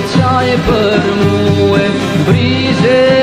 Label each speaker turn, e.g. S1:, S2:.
S1: çaj për mua e